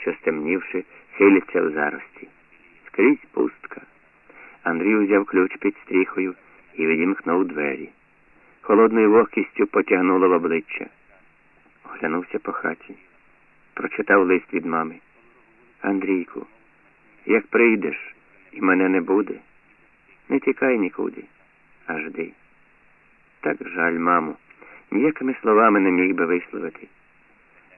що стемнівши, хиляться в зарості. Скрізь пустка. Андрій узяв ключ під стріхою і відімкнув двері. Холодною вогкістю потягнуло в обличчя. Оглянувся по хаті, прочитав лист від мами. Андрійку, як прийдеш і мене не буде, не тікай нікуди, а жди. Так жаль, мамо, ніякими словами не міг би висловити.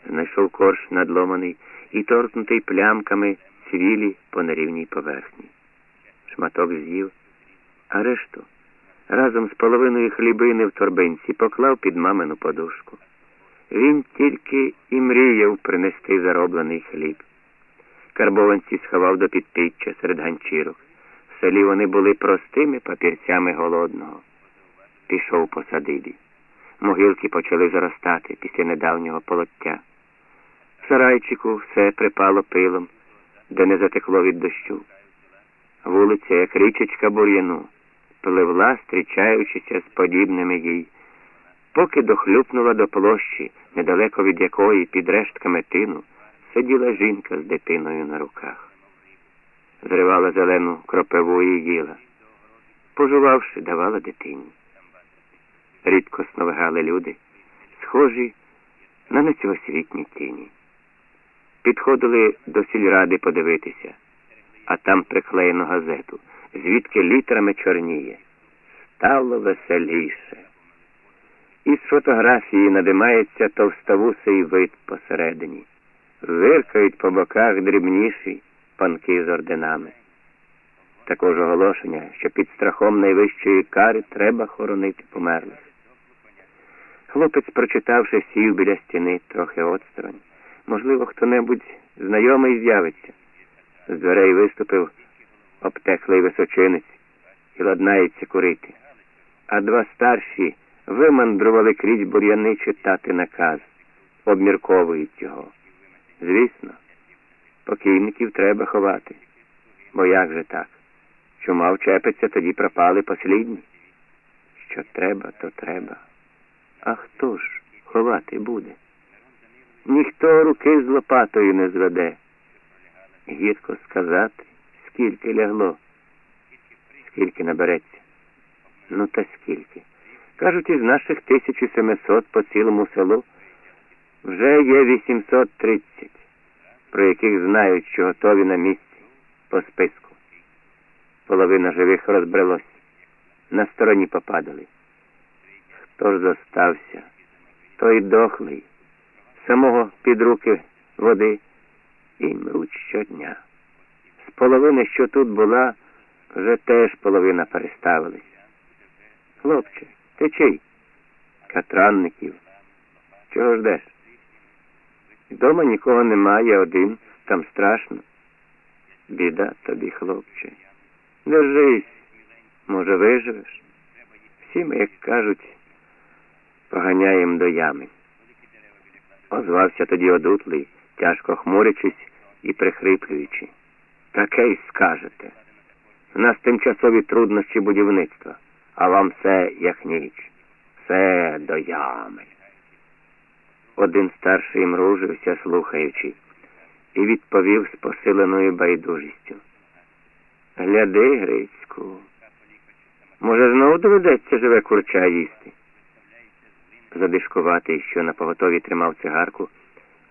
Знайшов корж надломаний і торкнутий плямками цвілі по нерівній поверхні. Шматок з'їв, а решту разом з половиною хлібини в торбинці поклав під мамину подушку. Він тільки і мріяв принести зароблений хліб. Карбованці сховав до підпіччя серед ганчірок. В селі вони були простими папірцями голодного. Пішов по садибі. Могилки почали заростати після недавнього полоття. Сарайчику все припало пилом, де не затекло від дощу. Вулиця, як річечка бур'яну, пливла, зустрічаючися з подібними їй, поки дохлюпнула до площі, недалеко від якої під рештками тину сиділа жінка з дитиною на руках. Зривала зелену кропиву і їла. Пожувавши, давала дитині. Рідко сновигали люди, схожі на нецьогосвітні тіні. Підходили до сільради подивитися, а там приклеєно газету, звідки літерами чорніє. Стало веселіше. Із фотографії надимається товстовусий вид посередині. Виркають по боках дрібніші панки з орденами. Також оголошення, що під страхом найвищої кари треба хоронити померлих. Хлопець, прочитавши, сів біля стіни трохи отсторонь. Можливо, хто-небудь знайомий з'явиться. З дверей виступив обтеклий височинець і ладнається курити. А два старші вимандрували крізь бур'яни читати наказ, обмірковують його. Звісно, покійників треба ховати. Бо як же так? Чума вчепиться, тоді пропали послідні. Що треба, то треба. А хто ж ховати буде? Ніхто руки з лопатою не зведе. Гірко сказати, скільки лягло, скільки набереться. Ну та скільки. Кажуть, із наших 1700 по цілому селу вже є 830, про яких знають, що готові на місці по списку. Половина живих розбрелось, на стороні попадали. Хто ж зостався? Той дохлий, самого під руки води і мруть щодня. З половини, що тут була, вже теж половина переставились. Хлопче, ти чий? Катранників. Чого ждеш? Дома нікого немає, один, там страшно. Біда тобі, хлопче. Держись, може, виживеш. Всі ми, як кажуть, поганяємо до ями. Озвався тоді одутлий, тяжко хмурячись і прихриплюючи. Таке й скажете. У нас тимчасові труднощі будівництва, а вам все як ніч. Все до ями. Один старший мружився, слухаючи, і відповів з посиленою байдужістю. Гляди, Грицьку. Може, знову доведеться живе курча їсти. Задишкуватий, що на поготові тримав цигарку,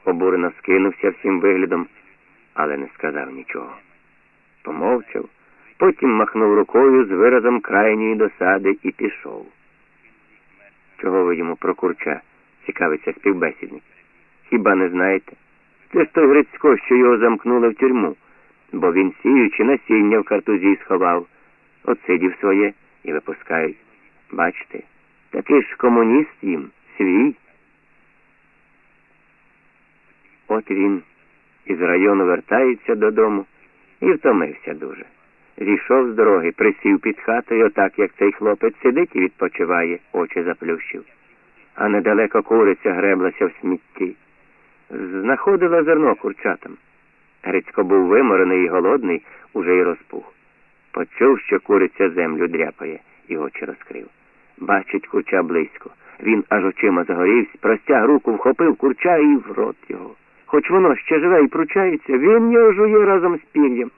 обурено скинувся всім виглядом, але не сказав нічого. Помовчав, потім махнув рукою з виразом крайньої досади і пішов. Чого ви йому про курча? цікавиться співбесідник. Хіба не знаєте? Це ж той Грицько, що його замкнули в тюрму, бо він сіючи насіння в картузі сховав, отсидів своє і випускають. Бачите, такий ж комуніст їм він із району вертається додому і втомився дуже. Зійшов з дороги, присів під хатою, отак як цей хлопець сидить і відпочиває, очі заплющив. А недалеко куриця греблася в смітті. Знаходила зерно курчатам. Грицько був виморений і голодний, уже й розпух. Почув, що куриця землю дряпає, і очі розкрив. Бачить курча близько. Він аж очима загорівся, простяг руку, вхопив курча і в рот його. Хоч воно ще живе і пручається, він його жує разом з пір'ям.